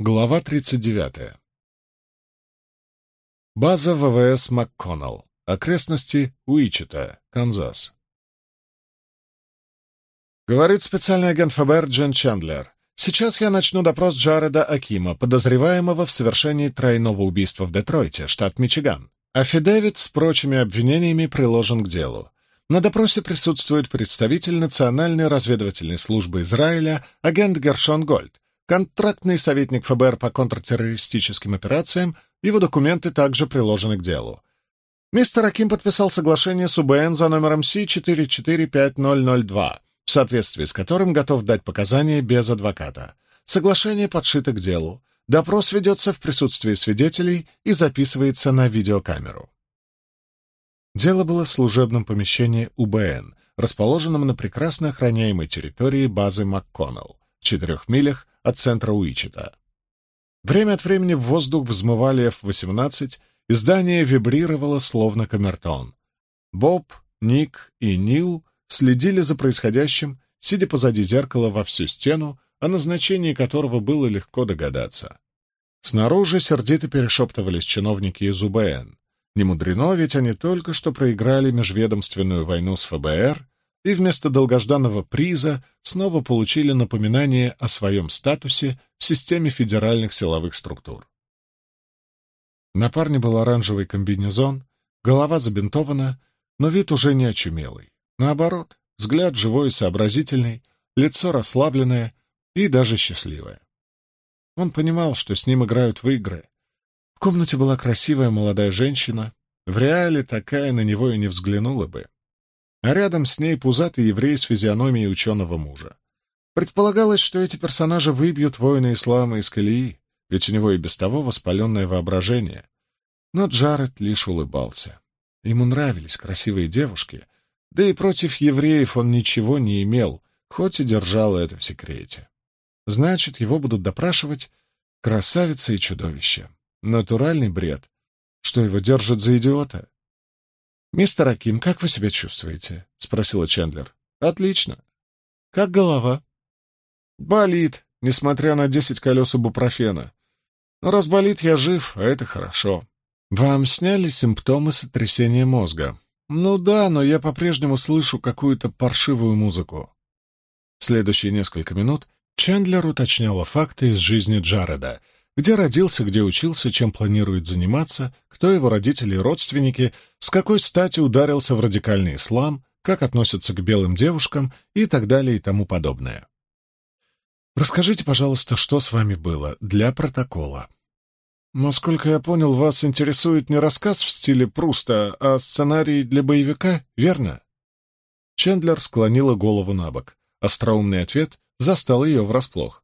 Глава 39. База ВВС МакКоннелл. Окрестности Уичета, Канзас. Говорит специальный агент ФБР Джен Чандлер. Сейчас я начну допрос Джареда Акима, подозреваемого в совершении тройного убийства в Детройте, штат Мичиган. Афидевит с прочими обвинениями приложен к делу. На допросе присутствует представитель Национальной разведывательной службы Израиля, агент Гершон Гольд, контрактный советник ФБР по контртеррористическим операциям, его документы также приложены к делу. Мистер Аким подписал соглашение с УБН за номером С-445-002, в соответствии с которым готов дать показания без адвоката. Соглашение подшито к делу. Допрос ведется в присутствии свидетелей и записывается на видеокамеру. Дело было в служебном помещении УБН, расположенном на прекрасно охраняемой территории базы МакКоннелл в четырех милях от центра Уичета. Время от времени в воздух взмывали F-18, и здание вибрировало, словно камертон. Боб, Ник и Нил следили за происходящим, сидя позади зеркала во всю стену, о назначении которого было легко догадаться. Снаружи сердито перешептывались чиновники из УБН. Не мудрено, ведь они только что проиграли межведомственную войну с ФБР и вместо долгожданного приза снова получили напоминание о своем статусе в системе федеральных силовых структур. На парне был оранжевый комбинезон, голова забинтована, но вид уже не очумелый. Наоборот, взгляд живой и сообразительный, лицо расслабленное и даже счастливое. Он понимал, что с ним играют в игры. В комнате была красивая молодая женщина, в реале такая на него и не взглянула бы а рядом с ней пузатый еврей с физиономией ученого мужа. Предполагалось, что эти персонажи выбьют воина ислама из колеи, ведь у него и без того воспаленное воображение. Но Джаред лишь улыбался. Ему нравились красивые девушки, да и против евреев он ничего не имел, хоть и держал это в секрете. Значит, его будут допрашивать красавица и чудовище. Натуральный бред. Что его держат за идиота? «Мистер Аким, как вы себя чувствуете?» — спросила Чендлер. «Отлично. Как голова?» «Болит, несмотря на десять колес бупрофена. Но раз болит, я жив, а это хорошо». «Вам сняли симптомы сотрясения мозга?» «Ну да, но я по-прежнему слышу какую-то паршивую музыку». Следующие несколько минут Чендлер уточняла факты из жизни Джареда — где родился, где учился, чем планирует заниматься, кто его родители и родственники, с какой стати ударился в радикальный ислам, как относятся к белым девушкам и так далее и тому подобное. Расскажите, пожалуйста, что с вами было для протокола. Насколько я понял, вас интересует не рассказ в стиле Пруста, а сценарий для боевика, верно? Чендлер склонила голову на бок. Остроумный ответ застал ее врасплох.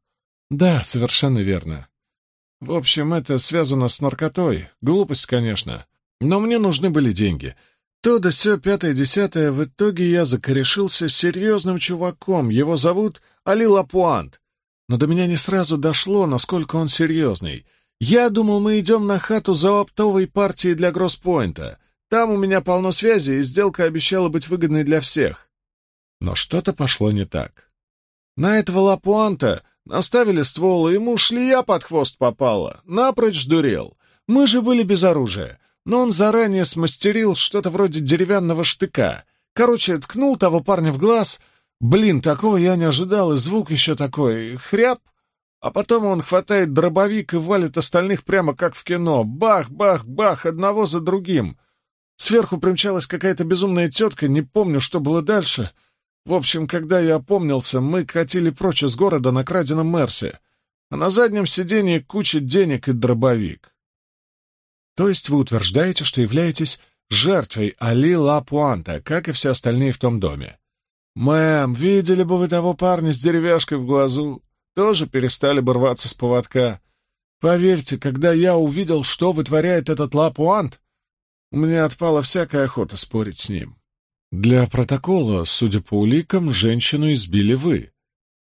Да, совершенно верно. В общем, это связано с наркотой. Глупость, конечно. Но мне нужны были деньги. То да сё, пятое-десятое, в итоге я закорешился серьезным чуваком. Его зовут Али Лапуант. Но до меня не сразу дошло, насколько он серьезный. Я думал, мы идем на хату за оптовой партией для Гросспойнта. Там у меня полно связи, и сделка обещала быть выгодной для всех. Но что-то пошло не так. На этого Лапуанта Наставили ствол, и ему шлия под хвост попала. Напрочь дурел. Мы же были без оружия. Но он заранее смастерил что-то вроде деревянного штыка. Короче, ткнул того парня в глаз. Блин, такого я не ожидал, и звук еще такой. Хряп. А потом он хватает дробовик и валит остальных прямо как в кино. Бах, бах, бах, одного за другим. Сверху примчалась какая-то безумная тетка, не помню, что было дальше — в общем, когда я опомнился, мы катили прочь из города на краденом Мерсе, а на заднем сиденье куча денег и дробовик. То есть вы утверждаете, что являетесь жертвой Али Лапуанта, как и все остальные в том доме? Мэм, видели бы вы того парня с деревяшкой в глазу, тоже перестали бы рваться с поводка. Поверьте, когда я увидел, что вытворяет этот Лапуант, у меня отпала всякая охота спорить с ним. Для протокола, судя по уликам, женщину избили вы.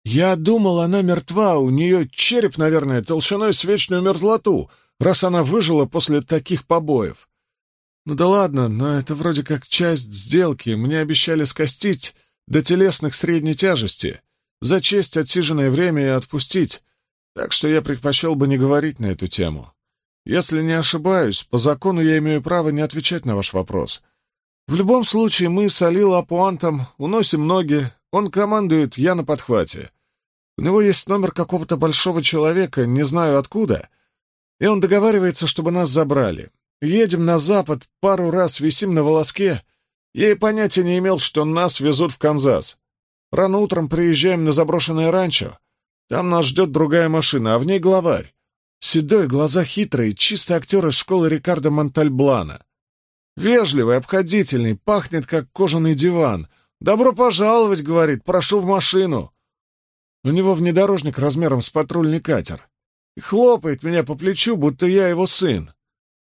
Я думал, она мертва, у нее череп, наверное, толщиной с вечную мерзлоту, раз она выжила после таких побоев. Ну да ладно, но это вроде как часть сделки, мне обещали скостить до телесных средней тяжести, за честь отсиженное время и отпустить. Так что я предпочел бы не говорить на эту тему. Если не ошибаюсь, по закону я имею право не отвечать на ваш вопрос. В любом случае, мы с Али Лапуантом уносим ноги, он командует, я на подхвате. У него есть номер какого-то большого человека, не знаю откуда, и он договаривается, чтобы нас забрали. Едем на запад, пару раз висим на волоске. Я и понятия не имел, что нас везут в Канзас. Рано утром приезжаем на заброшенное ранчо. Там нас ждет другая машина, а в ней главарь. Седой, глаза хитрые, чистый актер из школы Рикардо Монтальблана. Вежливый, обходительный, пахнет, как кожаный диван. «Добро пожаловать», — говорит, — «прошу в машину». У него внедорожник размером с патрульный катер. И хлопает меня по плечу, будто я его сын.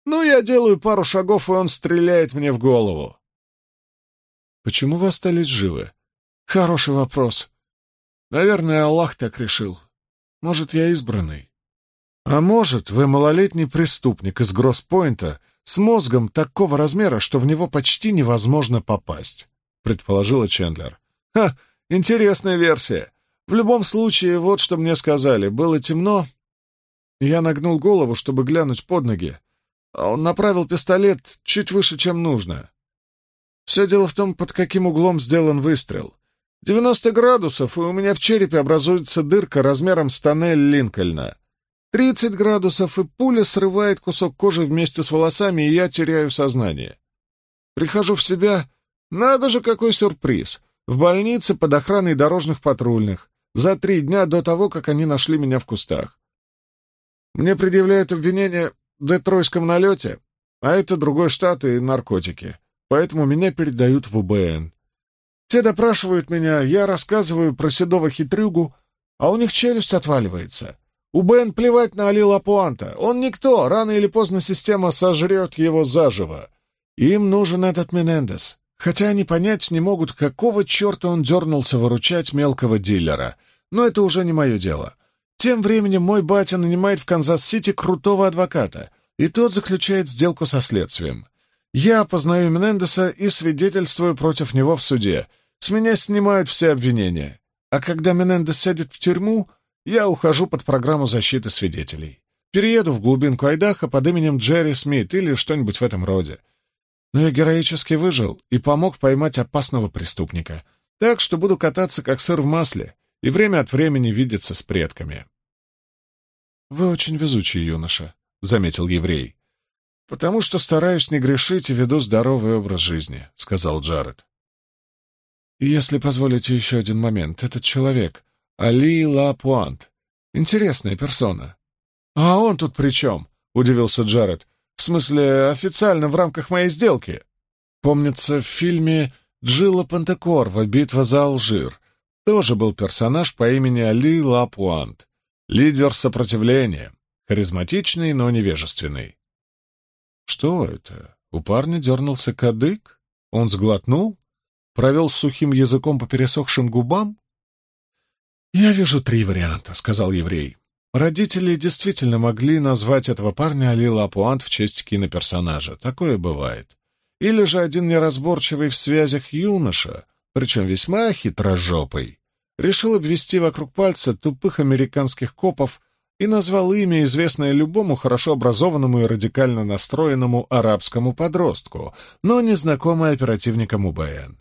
Ну, я делаю пару шагов, и он стреляет мне в голову. Почему вы остались живы? Хороший вопрос. Наверное, Аллах так решил. Может, я избранный. А может, вы малолетний преступник из Гросспойнта с мозгом такого размера, что в него почти невозможно попасть, предположила Чендлер. Ха, интересная версия. В любом случае, вот что мне сказали. Было темно. Я нагнул голову, чтобы глянуть под ноги. А он направил пистолет чуть выше, чем нужно. Все дело в том, под каким углом сделан выстрел. 90 градусов, и у меня в черепе образуется дырка размером с тоннель Линкольна. 30 градусов, и пуля срывает кусок кожи вместе с волосами, и я теряю сознание. Прихожу в себя. Надо же, какой сюрприз! В больнице под охраной дорожных патрульных. За три дня до того, как они нашли меня в кустах. Мне предъявляют обвинение в детройском налете, а это другой штат и наркотики. Поэтому меня передают в УБН. Те допрашивают меня, я рассказываю про седого хитрюгу, а у них челюсть отваливается. УБН плевать на Али Лапуанта. Он никто, рано или поздно система сожрет его заживо. Им нужен этот Менендес. Хотя они понять не могут, какого черта он дернулся выручать мелкого дилера. Но это уже не мое дело. Тем временем мой батя нанимает в Канзас-Сити крутого адвоката, и тот заключает сделку со следствием. Я опознаю Менендеса и свидетельствую против него в суде. С меня снимают все обвинения. А когда Менендес сядет в тюрьму, я ухожу под программу защиты свидетелей. Перееду в глубинку Айдаха под именем Джерри Смит или что-нибудь в этом роде. Но я героически выжил и помог поймать опасного преступника. Так что буду кататься как сыр в масле и время от времени видеться с предками. «Вы очень везучий юноша», — заметил еврей. «Потому что стараюсь не грешить и веду здоровый образ жизни», — сказал Джаред. «Если позволите еще один момент, этот человек, Али Лапуант, интересная персона». «А он тут при чем?» — удивился Джаред. «В смысле, официально в рамках моей сделки?» Помнится, в фильме Джилла Пантекорва «Битва за Алжир» тоже был персонаж по имени Али Лапуант, лидер сопротивления, харизматичный, но невежественный. Что это? У парня дернулся кадык? Он сглотнул? Провел сухим языком по пересохшим губам? «Я вижу три варианта», — сказал еврей. Родители действительно могли назвать этого парня Али Лапуант в честь киноперсонажа. Такое бывает. Или же один неразборчивый в связях юноша, причем весьма хитрожопый, решил обвести вокруг пальца тупых американских копов и назвал имя, известное любому хорошо образованному и радикально настроенному арабскому подростку, но незнакомое оперативникам УБН.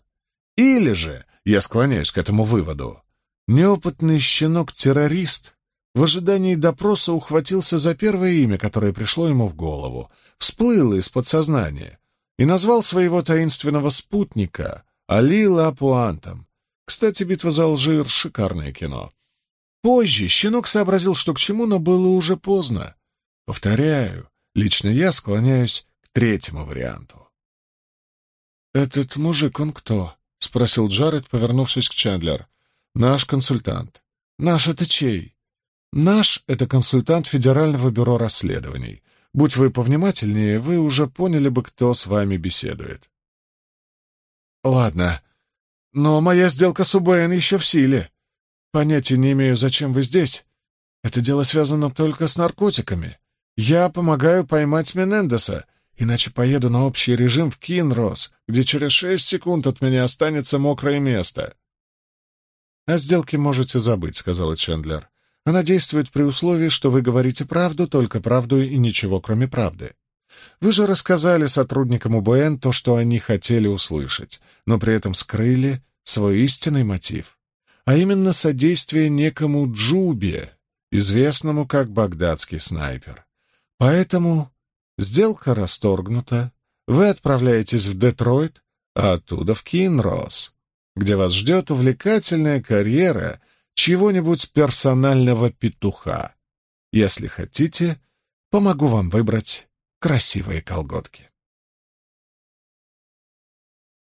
Или же, я склоняюсь к этому выводу, неопытный щенок-террорист в ожидании допроса ухватился за первое имя, которое пришло ему в голову, всплыло из подсознания и назвал своего таинственного спутника Али Лапуантом. Кстати, «Битва за Алжир» — шикарное кино. Позже щенок сообразил, что к чему, но было уже поздно. Повторяю, лично я склоняюсь к третьему варианту. «Этот мужик, он кто?» — спросил Джаред, повернувшись к Чендлер. «Наш консультант». «Наш это чей?» «Наш — это консультант Федерального бюро расследований. Будь вы повнимательнее, вы уже поняли бы, кто с вами беседует». «Ладно, но моя сделка с УБН еще в силе. Понятия не имею, зачем вы здесь. Это дело связано только с наркотиками. Я помогаю поймать Менендеса, иначе поеду на общий режим в Кинрос, где через шесть секунд от меня останется мокрое место. — О сделке можете забыть, — сказала Чендлер. Она действует при условии, что вы говорите правду, только правду и ничего, кроме правды. Вы же рассказали сотрудникам УБН то, что они хотели услышать, но при этом скрыли свой истинный мотив, а именно содействие некому Джубе, известному как багдадский снайпер. Поэтому сделка расторгнута, вы отправляетесь в Детройт, а оттуда в Кинрос, где вас ждет увлекательная карьера чего-нибудь персонального петуха. Если хотите, помогу вам выбрать красивые колготки.